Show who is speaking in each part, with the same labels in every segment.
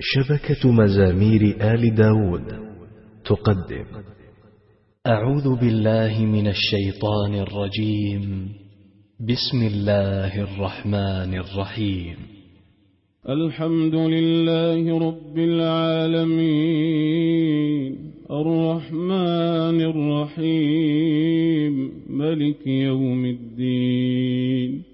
Speaker 1: شبكة مزامير آل داود. تقدم.
Speaker 2: أعوذ بالله من الشيطان الرجيم. بسم الله الرحمن الرحيم.
Speaker 3: الحمد لله رب العالمين. الرحمن الرحيم. ملك يوم الدين.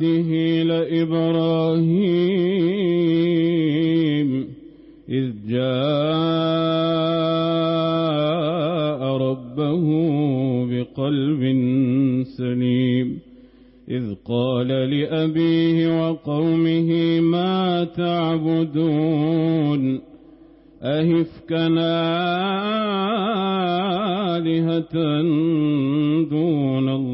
Speaker 3: ذريته لإبراهيم إذ جاء ربه بقلب سليم إذ قال لأبيه وقومه ما تعبدون أهفك آلهة دون الله؟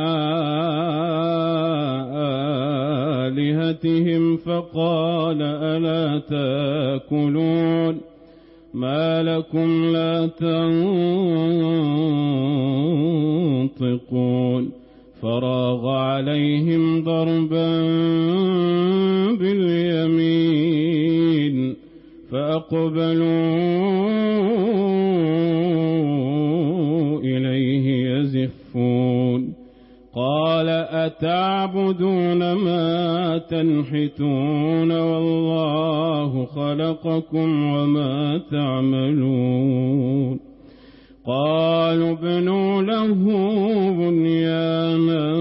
Speaker 3: بنعمتهم فقال ألا تأكلون؟ ما لكم لا تنطقون. فراغ عليهم ضربا باليمين فأقبلوا إليه يزفون. قال أتعبدون ما تنحتون والله خلقكم وما تعملون قالوا ابنوا له بنيانا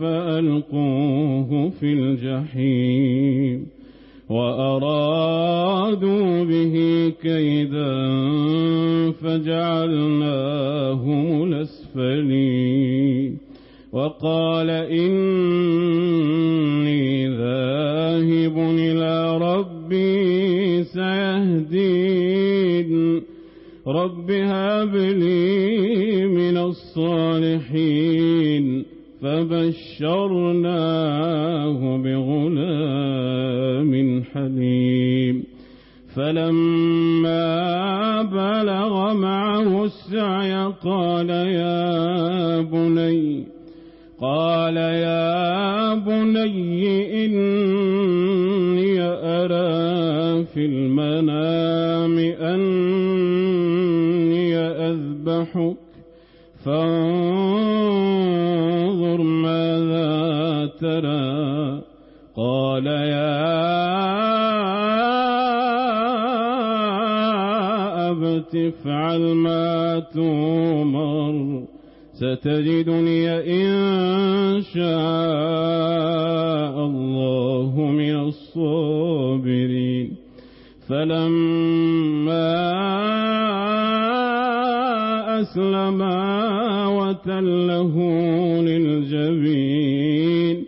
Speaker 3: فألقوه في الجحيم وأرادوا به كيدا فجعلناهم الأسفلين وقال إني ذاهب إلى ربي سيهدين. رب هب لي من الصالحين. فبشرناه بغلام حليم. فلما بلغ معه السعي قال يا بني قال يا بني إني أرى في المنام أني أذبحك. فانظر ماذا ترى. قال يا أبت افعل ما تمر ستجدني إن شاء الله من الصابرين. فلما أسلما وتله للجبين.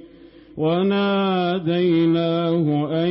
Speaker 3: وناديناه أن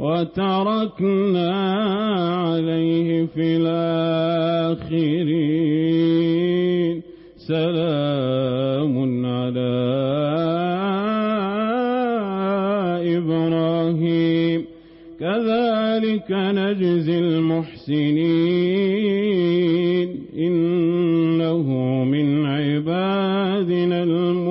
Speaker 3: وتركنا عليه في الآخرين. سلام على إبراهيم. كذلك نجزي المحسنين. إنه من عبادنا المحسنين